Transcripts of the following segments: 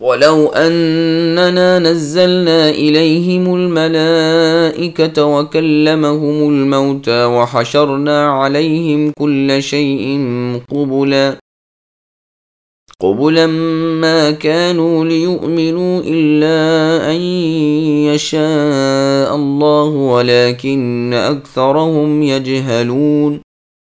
ولو أننا نزلنا إليهم الملائكة وكلمهم الموتى وحشرنا عليهم كل شيء قبلا قبلا ما كانوا ليؤمنوا إلا أن يشاء الله ولكن أكثرهم يجهلون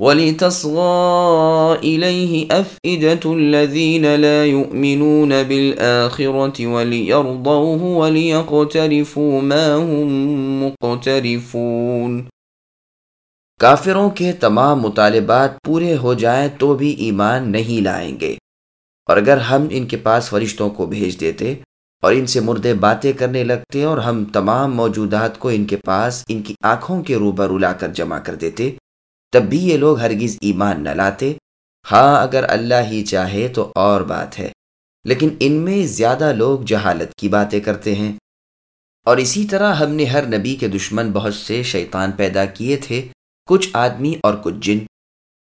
ولتصغى إليه أفئدة الذين لا يؤمنون بالآخرة وليرضوه وليقترفوا ما هم مقترفون۔ کافروں کے تمام مطالبات پورے ہو جائیں تو بھی ایمان نہیں لائیں گے۔ اور اگر ہم ان کے پاس فرشتوں کو بھیج دیتے اور ان سے مردے باتیں کرنے لگتے اور ہم تمام موجودات کو ان کے پاس ان کی آنکھوں کے روبرو لا کر جمع کر دیتے تب بھی یہ لوگ ہرگز ایمان نہ لاتے۔ ہاں اگر اللہ ہی چاہے تو اور بات ہے، لیکن ان میں زیادہ لوگ جہالت کی باتیں کرتے ہیں۔ اور اسی طرح ہم نے ہر نبی کے دشمن بہت سے شیطان پیدا کیے تھے، کچھ آدمی اور کچھ جن۔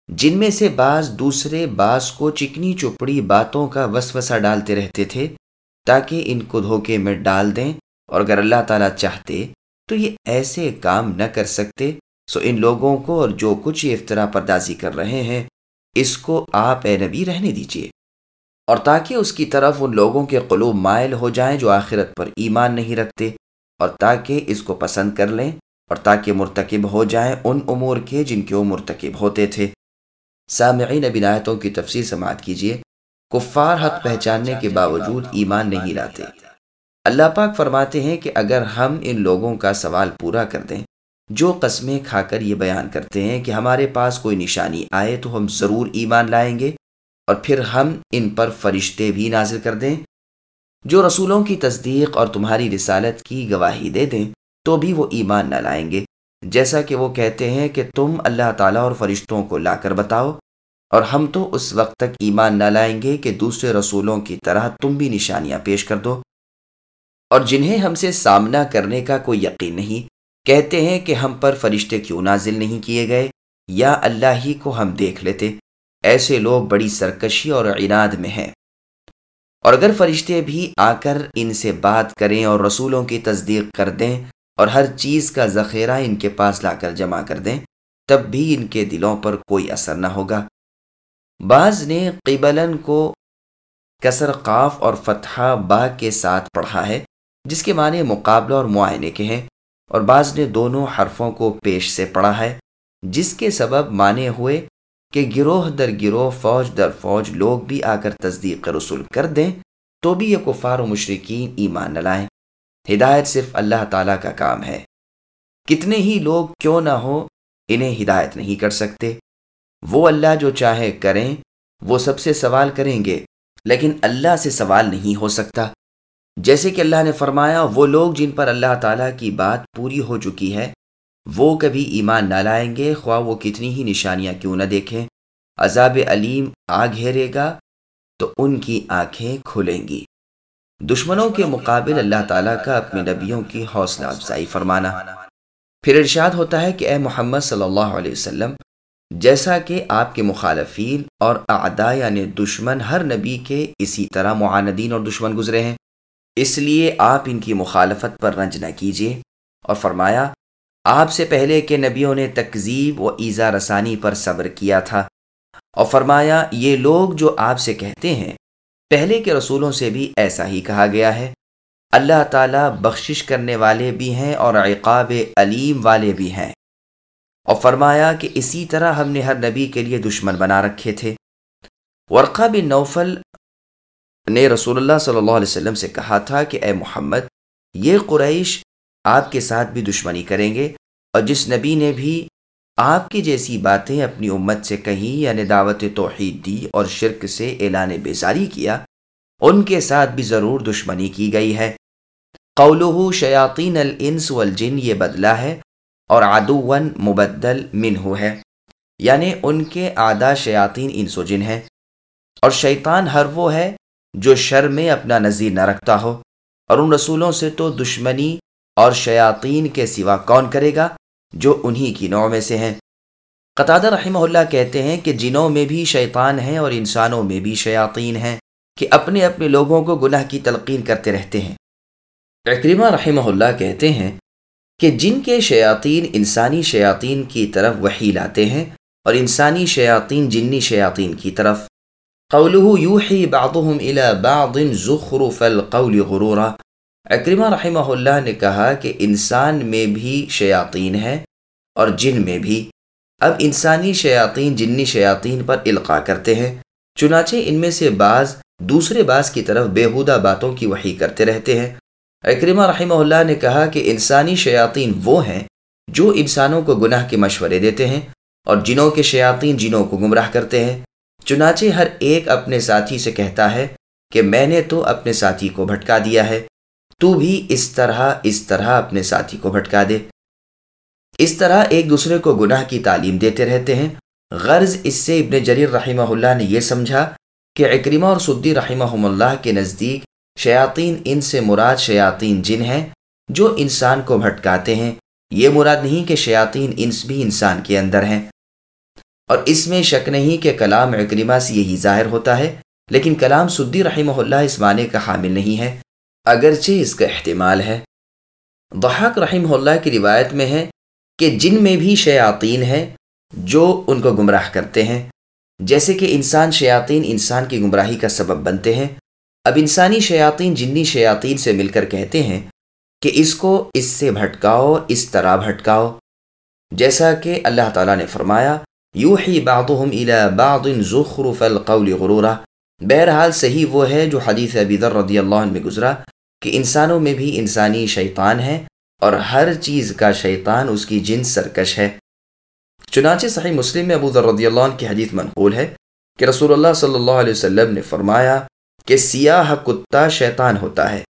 جن میں سے بعض دوسرے بعض کو چکنی چپڑی باتوں کا وسوسہ ڈالتے رہتے تھے، تاکہ ان کو دھوکے میں ڈال دیں۔ اور اگر اللہ تعالیٰ چاہتے تو یہ ایسے کام نہ کر سکتے سو ان لوگوں کو اور جو کچھ یہ افطرا پردازی کر رہے ہیں، اس کو آپ اے نبی رہنے دیجیے اور تاکہ اس کی طرف ان لوگوں کے قلوب مائل ہو جائیں جو آخرت پر ایمان نہیں رکھتے، اور تاکہ اس کو پسند کر لیں اور تاکہ مرتکب ہو جائیں ان امور کے جن کے وہ مرتکب ہوتے تھے۔ سامعین بنایتوں کی تفصیل سماعت کیجیے کفار حق پہچاننے کے باوجود ایمان نہیں لاتے۔ اللہ پاک فرماتے ہیں کہ اگر ہم ان لوگوں کا سوال پورا کر دیں جو قسمیں کھا کر یہ بیان کرتے ہیں کہ ہمارے پاس کوئی نشانی آئے تو ہم ضرور ایمان لائیں گے اور پھر ہم ان پر فرشتے بھی نازل کر دیں۔ جو رسولوں کی تصدیق اور تمہاری رسالت کی گواہی دے دیں تو بھی وہ ایمان نہ لائیں گے۔ جیسا کہ وہ کہتے ہیں کہ تم اللہ تعالیٰ اور فرشتوں کو لا کر بتاؤ اور ہم تو اس وقت تک ایمان نہ لائیں گے کہ دوسرے رسولوں کی طرح تم بھی نشانیاں پیش کر دو اور جنہیں ہم سے سامنا کرنے کا کوئی یقین نہیں۔ کہتے ہیں کہ ہم پر فرشتے کیوں نازل نہیں کیے گئے؟ یا اللہ ہی کو ہم دیکھ لیتے۔ ایسے لوگ بڑی سرکشی اور عناد میں ہیں۔ اور اگر فرشتے بھی آ کر ان سے بات کریں اور رسولوں کی تصدیق کر دیں اور ہر چیز کا ذخیرہ ان کے پاس لا کر جمع کر دیں، تب بھی ان کے دلوں پر کوئی اثر نہ ہوگا۔ بعض نے قبلن کو کسر قاف اور فتحہ با کے ساتھ پڑھا ہے، جس کے معنی مقابلہ اور معائنے کے ہیں۔ اور بعض نے دونوں حرفوں کو پیش سے پڑھا ہے، جس کے سبب مانے ہوئے کہ گروہ در گروہ، فوج در فوج لوگ بھی آ کر تصدیق رسول کر دیں تو بھی یہ کفار و مشرقین ایمان نہ لائیں۔ ہدایت صرف اللہ تعالیٰ کا کام ہے۔ کتنے ہی لوگ کیوں نہ ہو انہیں ہدایت نہیں کر سکتے۔ وہ اللہ جو چاہے کریں، وہ سب سے سوال کریں گے، لیکن اللہ سے سوال نہیں ہو سکتا۔ جیسے کہ اللہ نے فرمایا، وہ لوگ جن پر اللہ تعالیٰ کی بات پوری ہو چکی ہے، وہ کبھی ایمان نہ لائیں گے، خواہ وہ کتنی ہی نشانیاں کیوں نہ دیکھیں۔ عذاب علیم آ گھیرے گا تو ان کی آنکھیں کھلیں گی۔ دشمنوں کے مقابل اللہ تعالیٰ کا اپنے نبیوں کی حوصلہ افزائی فرمانا۔ پھر ارشاد ہوتا ہے کہ اے محمد صلی اللہ علیہ وسلم، جیسا کہ آپ کے مخالفین اور اعداء یعنی دشمن ہر نبی کے اسی طرح معاندین اور دشمن گزرے ہیں۔ اس لیے آپ ان کی مخالفت پر رنج نہ کیجیے اور فرمایا، آپ سے پہلے کے نبیوں نے تکذیب و ایزا رسانی پر صبر کیا تھا۔ اور فرمایا، یہ لوگ جو آپ سے کہتے ہیں، پہلے کے رسولوں سے بھی ایسا ہی کہا گیا ہے۔ اللہ تعالیٰ بخشش کرنے والے بھی ہیں اور عقاب علیم والے بھی ہیں۔ اور فرمایا کہ اسی طرح ہم نے ہر نبی کے لیے دشمن بنا رکھے تھے۔ ورقہ بن نوفل نے رسول اللہ صلی اللہ علیہ وسلم سے کہا تھا کہ اے محمد، یہ قریش آپ کے ساتھ بھی دشمنی کریں گے اور جس نبی نے بھی آپ کی جیسی باتیں اپنی امت سے کہیں یعنی دعوت توحید دی اور شرک سے اعلان بیزاری کیا، ان کے ساتھ بھی ضرور دشمنی کی گئی ہے۔ قولہ شیاطین الانس والجن، یہ بدلہ ہے اور عدوون مبدل منہ ہے یعنی ان کے آدھا شیاطین انس و جن ہیں۔ اور شیطان ہر وہ ہے جو شر میں اپنا نظیر نہ رکھتا ہو، اور ان رسولوں سے تو دشمنی اور شیاطین کے سوا کون کرے گا جو انہی کی نوع میں سے ہیں؟ قطع رحمہ اللہ کہتے ہیں کہ جنوں میں بھی شیطان ہیں اور انسانوں میں بھی شیاطین ہیں کہ اپنے اپنے لوگوں کو گناہ کی تلقین کرتے رہتے ہیں۔ اکریمہ رحمہ اللہ کہتے ہیں کہ جن کے شیاطین انسانی شیاطین کی طرف وحی لاتے ہیں اور انسانی شیاطین جنی شیاطین کی طرف قوله یوحی بعضهم الى بعض زخرف القول غرورا۔ اکرمہ رحمہ اللہ نے کہا کہ انسان میں بھی شیاطین ہے اور جن میں بھی۔ اب انسانی شیاطین جنی شیاطین پر القاع کرتے ہیں۔ چنانچہ ان میں سے بعض دوسرے بعض کی طرف بےحودہ باتوں کی وحی کرتے رہتے ہیں۔ اکرمہ رحمہ اللہ نے کہا کہ انسانی شیاطین وہ ہیں جو انسانوں کو گناہ کے مشورے دیتے ہیں اور جنوں کے شیاطین جنوں کو گمراہ کرتے ہیں۔ چنانچہ ہر ایک اپنے ساتھی سے کہتا ہے کہ میں نے تو اپنے ساتھی کو بھٹکا دیا ہے، تو بھی اس طرح اس طرح اپنے ساتھی کو بھٹکا دے۔ اس طرح ایک دوسرے کو گناہ کی تعلیم دیتے رہتے ہیں۔ غرض اس سے ابن جریر رحمہ اللہ نے یہ سمجھا کہ اکریمہ اور سدی رحمہ اللہ کے نزدیک شیاطین ان سے مراد شیاطین جن ہیں جو انسان کو بھٹکاتے ہیں۔ یہ مراد نہیں کہ شیاطین انس بھی انسان کے اندر ہیں۔ اور اس میں شک نہیں کہ کلام اکریمہ سے یہی ظاہر ہوتا ہے، لیکن کلام سدی رحمہ اللہ اس معنی کا حامل نہیں ہے، اگرچہ اس کا احتمال ہے۔ ضحاک رحمہ اللہ کی روایت میں ہے کہ جن میں بھی شیاطین ہیں جو ان کو گمراہ کرتے ہیں، جیسے کہ انسان شیاطین انسان کی گمراہی کا سبب بنتے ہیں۔ اب انسانی شیاطین جنی شیاطین سے مل کر کہتے ہیں کہ اس کو اس سے بھٹکاؤ، اس طرح بھٹکاؤ۔ جیسا کہ اللہ تعالیٰ نے فرمایا یو ہی بعض زخرف القول غرورا۔ بہرحال صحیح وہ ہے جو حدیث ابی ذر رضی اللہ عنہ میں گزرا کہ انسانوں میں بھی انسانی شیطان ہے اور ہر چیز کا شیطان اس کی جنس سرکش ہے۔ چنانچہ صحیح مسلم میں ابو ذر رضی اللہ عنہ کی حدیث منقول ہے کہ رسول اللہ صلی اللہ علیہ وسلم نے فرمایا کہ سیاہ کتا شیطان ہوتا ہے،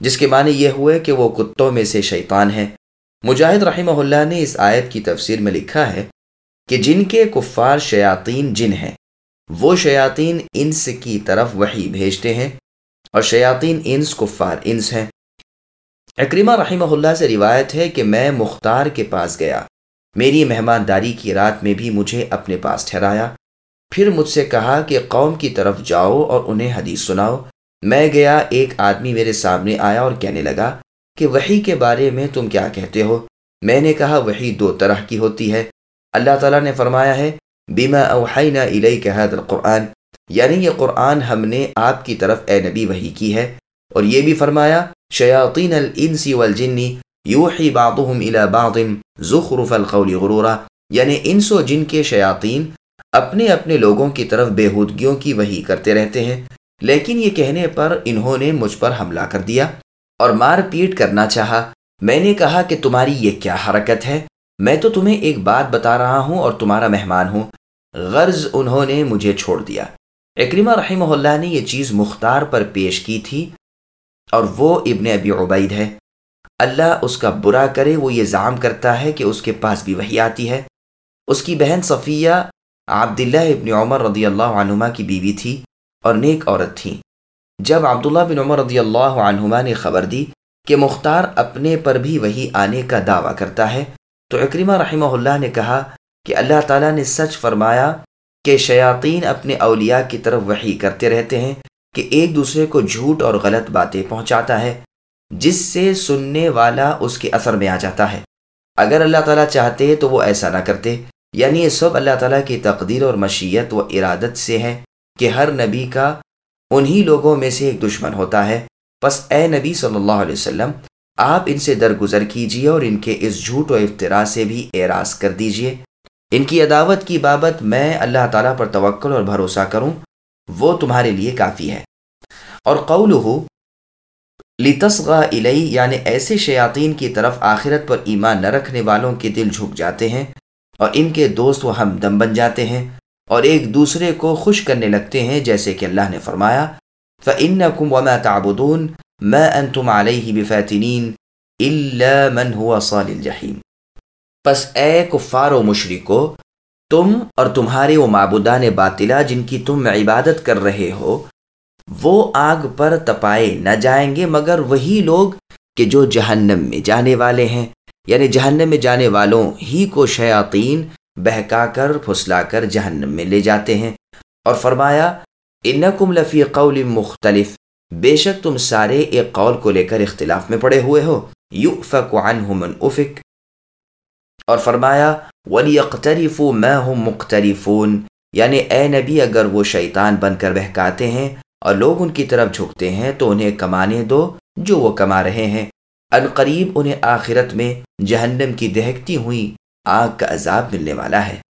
جس کے معنی یہ ہوئے کہ وہ کتوں میں سے شیطان ہے۔ مجاہد رحمہ اللہ نے اس آیت کی تفسیر میں لکھا ہے کہ جن کے کفار شیاطین جن ہیں، وہ شیاطین انس کی طرف وہی بھیجتے ہیں اور شیاطین انس، کفار انس ہیں۔ اکریمہ رحمہ اللہ سے روایت ہے کہ میں مختار کے پاس گیا۔ میری مہمانداری کی رات میں بھی مجھے اپنے پاس ٹھہرایا۔ پھر مجھ سے کہا کہ قوم کی طرف جاؤ اور انہیں حدیث سناؤ۔ میں گیا، ایک آدمی میرے سامنے آیا اور کہنے لگا کہ وہی کے بارے میں تم کیا کہتے ہو؟ میں نے کہا وہی دو طرح کی ہوتی ہے۔ اللہ تعالیٰ نے فرمایا ہے بیما اوحینا الیک حید القرآن۔ یعنی یہ قرآن ہم نے آپ کی طرف اے نبی وہی کی ہے۔ اور یہ بھی فرمایا شیاطین الانس والجن یوحی بعضهم الى بعض زخرف القول غرورا۔ یعنی انس و جن کے شیاطین اپنے اپنے لوگوں کی طرف بےحودگیوں کی وہی کرتے رہتے ہیں۔ لیکن یہ کہنے پر انہوں نے مجھ پر حملہ کر دیا اور مار پیٹ کرنا چاہا۔ میں نے کہا کہ تمہاری یہ کیا حرکت ہے؟ میں تو تمہیں ایک بات بتا رہا ہوں اور تمہارا مہمان ہوں۔ غرض انہوں نے مجھے چھوڑ دیا۔ اکریمہ رحمہ اللہ نے یہ چیز مختار پر پیش کی تھی اور وہ ابن ابی عبید ہے۔ اللہ اس کا برا کرے، وہ یہ زام کرتا ہے کہ اس کے پاس بھی وہی آتی ہے۔ اس کی بہن صفیہ عبداللہ ابن عمر رضی اللہ عنہما کی بیوی تھی اور نیک عورت تھیں جب عبداللہ بن عمر رضی اللہ عنہما نے خبر دی کہ مختار اپنے پر بھی وہی آنے کا دعویٰ کرتا ہے تو اکریمہ رحمہ اللہ نے کہا کہ اللہ تعالیٰ نے سچ فرمایا کہ شیاطین اپنے اولیاء کی طرف وحی کرتے رہتے ہیں کہ ایک دوسرے کو جھوٹ اور غلط باتیں پہنچاتا ہے، جس سے سننے والا اس کے اثر میں آ جاتا ہے۔ اگر اللہ تعالیٰ چاہتے تو وہ ایسا نہ کرتے۔ یعنی یہ سب اللہ تعالیٰ کی تقدیر اور مشیت و ارادت سے ہے کہ ہر نبی کا انہی لوگوں میں سے ایک دشمن ہوتا ہے۔ بس اے نبی صلی اللہ علیہ وسلم آپ ان سے درگزر کیجیے اور ان کے اس جھوٹ و افطرا سے بھی اعراض کر دیجیے ان کی عداوت کی بابت میں اللہ تعالیٰ پر توکل اور بھروسہ کروں، وہ تمہارے لیے کافی ہے۔ اور قول ہو لتسغا الئی یعنی ایسے شیاطین کی طرف آخرت پر ایمان نہ رکھنے والوں کے دل جھک جاتے ہیں اور ان کے دوست و ہم دم بن جاتے ہیں اور ایک دوسرے کو خوش کرنے لگتے ہیں، جیسے کہ اللہ نے فرمایا فَإِنَّكُمْ وَمَا تَعْبُدُونَ مَا أَنْتُمْ عَلَيْهِ بِفَاتِنِينَ إِلَّا مَنْ هُوَ صَالِ الْجَحِيمِ۔ پس اے کفار و مشرکو، تم اور تمہارے وہ معبودان باطلا جن کی تم عبادت کر رہے ہو، وہ آگ پر تپائے نہ جائیں گے مگر وہی لوگ کہ جو جہنم میں جانے والے ہیں یعنی جہنم میں جانے والوں ہی کو شیاطین بہکا کر پھسلا کر جہنم میں لے جاتے ہیں۔ اور فرمایا انکم لفی قول مختلف۔ بے شک تم سارے ایک قول کو لے کر اختلاف میں پڑے ہوئے ہو۔ یؤفک عنہ من افک۔ اور فرمایا وَلِيَقْتَرِفُوا مَا هُمْ مُقْتَرِفُونَ۔ یعنی اے نبی، اگر وہ شیطان بن کر بہکاتے ہیں اور لوگ ان کی طرف جھکتے ہیں، تو انہیں کمانے دو جو وہ کما رہے ہیں۔ ان قریب انہیں آخرت میں جہنم کی دہکتی ہوئی آگ کا عذاب ملنے والا ہے۔